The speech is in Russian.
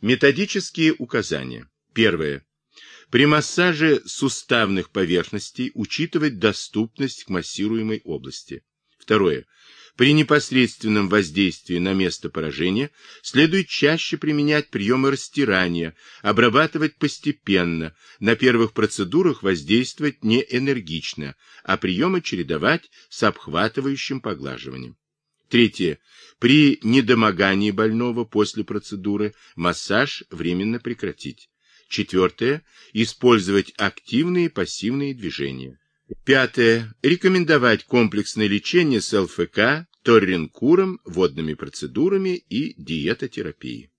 Методические указания. Первое. При массаже суставных поверхностей учитывать доступность к массируемой области. Второе. При непосредственном воздействии на место поражения следует чаще применять приемы растирания, обрабатывать постепенно, на первых процедурах воздействовать не энергично, а приемы чередовать с обхватывающим поглаживанием. Третье. При недомогании больного после процедуры массаж временно прекратить. Четвертое. Использовать активные и пассивные движения. Пятое. Рекомендовать комплексное лечение с ЛФК, торринкуром, водными процедурами и диетотерапией.